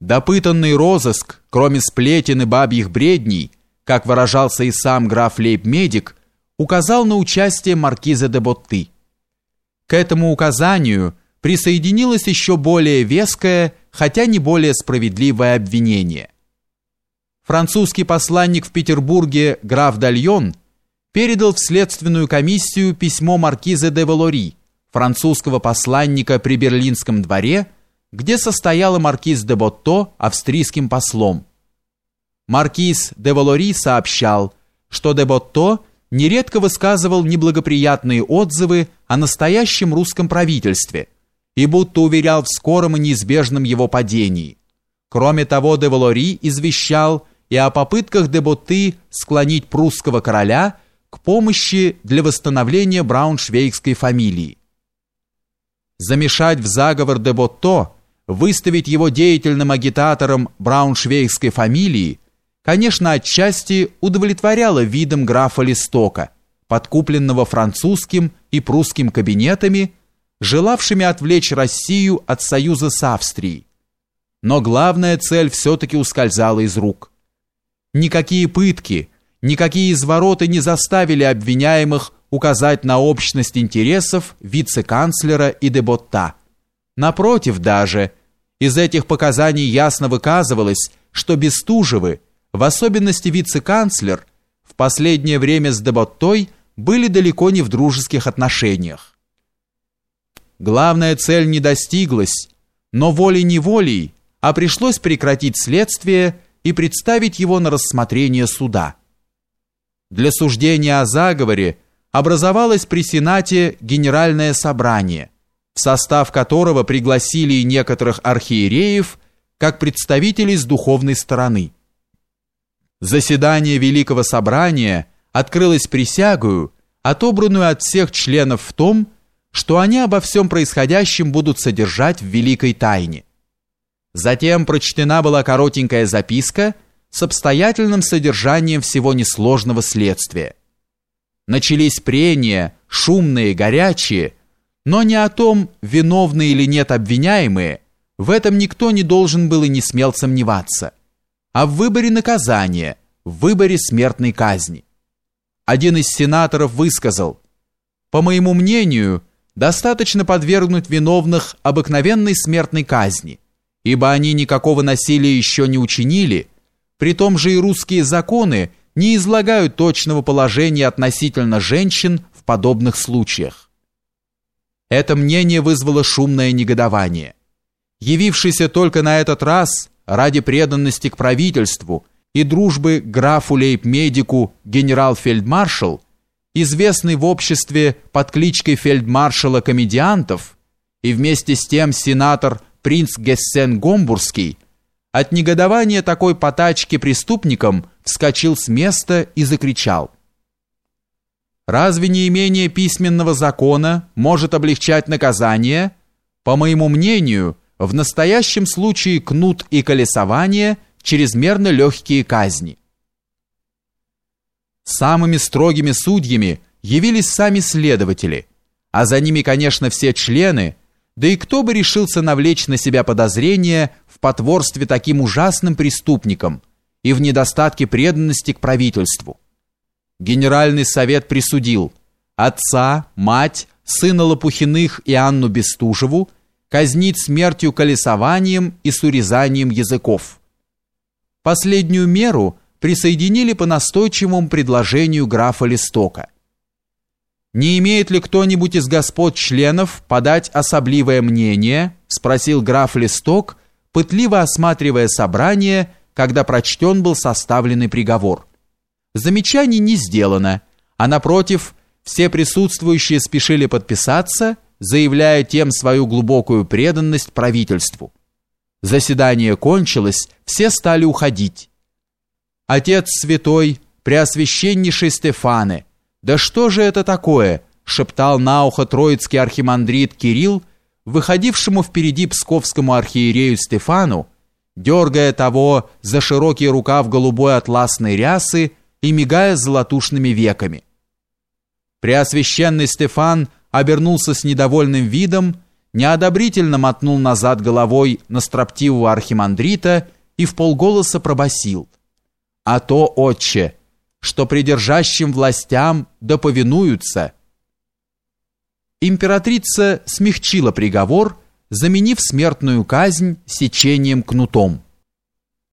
Допытанный розыск, кроме сплетен и бабьих бредней, как выражался и сам граф Лейб-медик, указал на участие маркиза де Ботты. К этому указанию присоединилось еще более веское, хотя не более справедливое обвинение. Французский посланник в Петербурге граф Дальон передал в следственную комиссию письмо маркиза де Валори, французского посланника при Берлинском дворе, где состояла маркиз де Ботто австрийским послом. Маркиз де Валори сообщал, что де Ботто нередко высказывал неблагоприятные отзывы о настоящем русском правительстве и будто уверял в скором и неизбежном его падении. Кроме того, де Валори извещал и о попытках де Ботты склонить прусского короля к помощи для восстановления брауншвейгской фамилии. Замешать в заговор де Ботто – выставить его деятельным агитатором брауншвейгской фамилии, конечно, отчасти удовлетворяло видом графа Листока, подкупленного французским и прусским кабинетами, желавшими отвлечь Россию от союза с Австрией. Но главная цель все-таки ускользала из рук. Никакие пытки, никакие извороты не заставили обвиняемых указать на общность интересов вице-канцлера и Деботта. Напротив даже – из этих показаний ясно выказывалось, что Бестужевы, в особенности вице-канцлер, в последнее время с Деботтой были далеко не в дружеских отношениях. Главная цель не достиглась, но волей-неволей, а пришлось прекратить следствие и представить его на рассмотрение суда. Для суждения о заговоре образовалось при Сенате Генеральное собрание – в состав которого пригласили некоторых архиереев, как представителей с духовной стороны. Заседание Великого Собрания открылось присягою, отобранную от всех членов в том, что они обо всем происходящем будут содержать в великой тайне. Затем прочтена была коротенькая записка с обстоятельным содержанием всего несложного следствия. Начались прения, шумные, горячие, но не о том, виновны или нет обвиняемые, в этом никто не должен был и не смел сомневаться, а в выборе наказания, в выборе смертной казни. Один из сенаторов высказал, «По моему мнению, достаточно подвергнуть виновных обыкновенной смертной казни, ибо они никакого насилия еще не учинили, при том же и русские законы не излагают точного положения относительно женщин в подобных случаях. Это мнение вызвало шумное негодование. Явившийся только на этот раз ради преданности к правительству и дружбы графу лейб-медику генерал-фельдмаршал, известный в обществе под кличкой фельдмаршала комедиантов, и вместе с тем сенатор принц Гессен-Гомбургский, от негодования такой потачки преступникам вскочил с места и закричал – Разве не имение письменного закона может облегчать наказание? По моему мнению, в настоящем случае кнут и колесование – чрезмерно легкие казни. Самыми строгими судьями явились сами следователи, а за ними, конечно, все члены, да и кто бы решился навлечь на себя подозрения в потворстве таким ужасным преступникам и в недостатке преданности к правительству. Генеральный совет присудил отца, мать, сына Лопухиных и Анну Бестужеву казнить смертью колесованием и с урезанием языков. Последнюю меру присоединили по настойчивому предложению графа Листока. «Не имеет ли кто-нибудь из господ членов подать особливое мнение?» спросил граф Листок, пытливо осматривая собрание, когда прочтен был составленный приговор. Замечаний не сделано, а напротив, все присутствующие спешили подписаться, заявляя тем свою глубокую преданность правительству. Заседание кончилось, все стали уходить. Отец святой, преосвященнейший Стефаны, да что же это такое, шептал на ухо троицкий архимандрит Кирилл, выходившему впереди псковскому архиерею Стефану, дергая того за широкий рукав голубой атласной рясы и мигая золотушными веками. Преосвященный Стефан обернулся с недовольным видом, неодобрительно мотнул назад головой на строптивого архимандрита и в полголоса пробасил: "А то, отче, что придержащим властям да повинуются". Императрица смягчила приговор, заменив смертную казнь сечением кнутом.